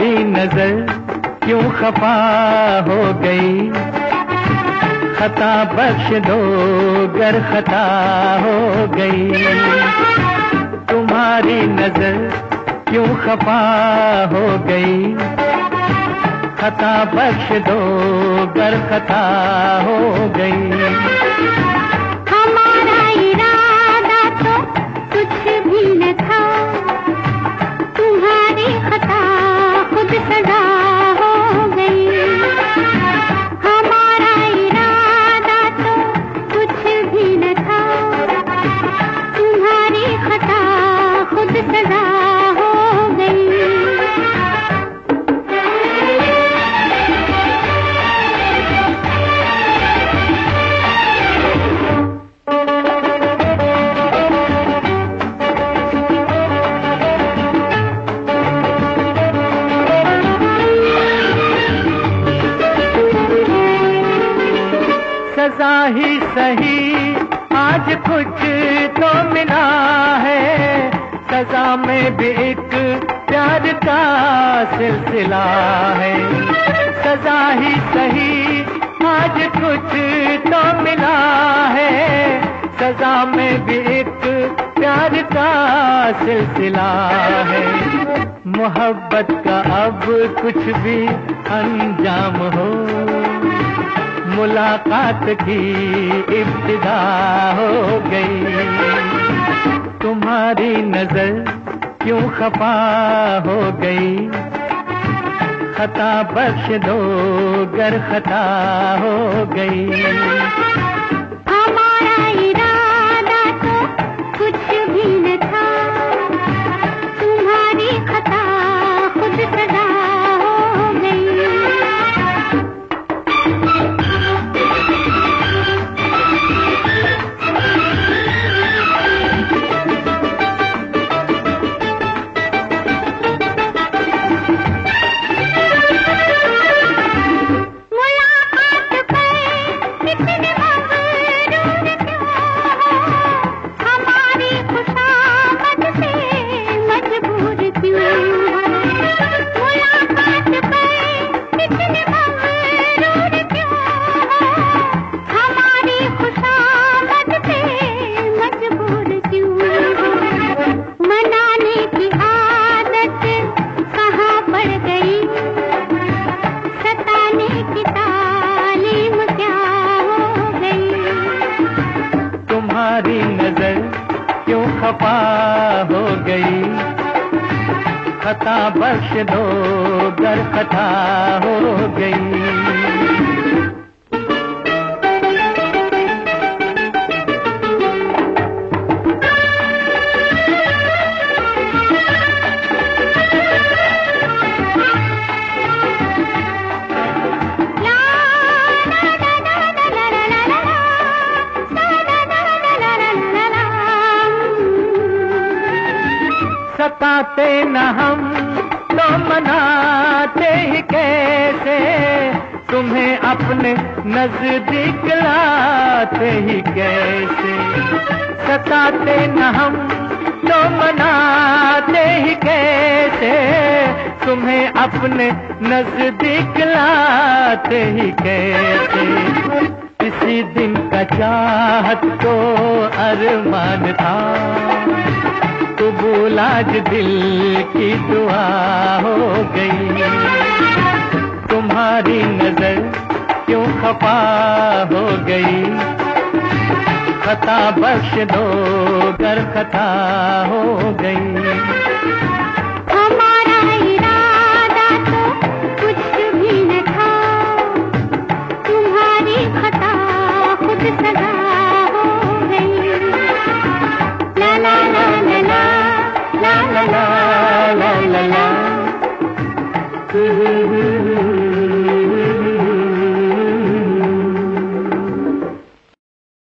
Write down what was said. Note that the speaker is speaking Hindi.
नज़र क्यों खफा हो गई? खता बख्श दो गर खता हो गई। तुम्हारी नज़र क्यों खफा हो गई? खता बख्श दो गर खता हो गई। सजा ही सही। आज कुछ तो मिला है। सजा में भी एक प्यार का सिलसिला है। सजा ही सही, आज कुछ तो मिला है। सजा में भी एक प्यार का सिलसिला है। मोहब्बत का अब कुछ भी अंजाम हो मुलाकात की इब्तिदा हो गई। तुम्हारी नज़र क्यों खफा हो गई? खता बख्श दो गर खता हो गई। खफा हो गई। खता बख्श दो गर खता हो गई। सताते न हम तो मनाते ही कैसे? तुम्हें अपने नज़दीक लाते ही कैसे? सताते न हम तो मनाते ही कैसे? तुम्हें अपने नज़दीक लाते ही कैसे? इसी दिन का चाहत को अरमान था। कबूल आज दिल की दुआ हो गई। तुम्हारी नज़र क्यों खफा हो गई? खता बख्श दो गर खता हो गई। la Hey, hey, hey, hey.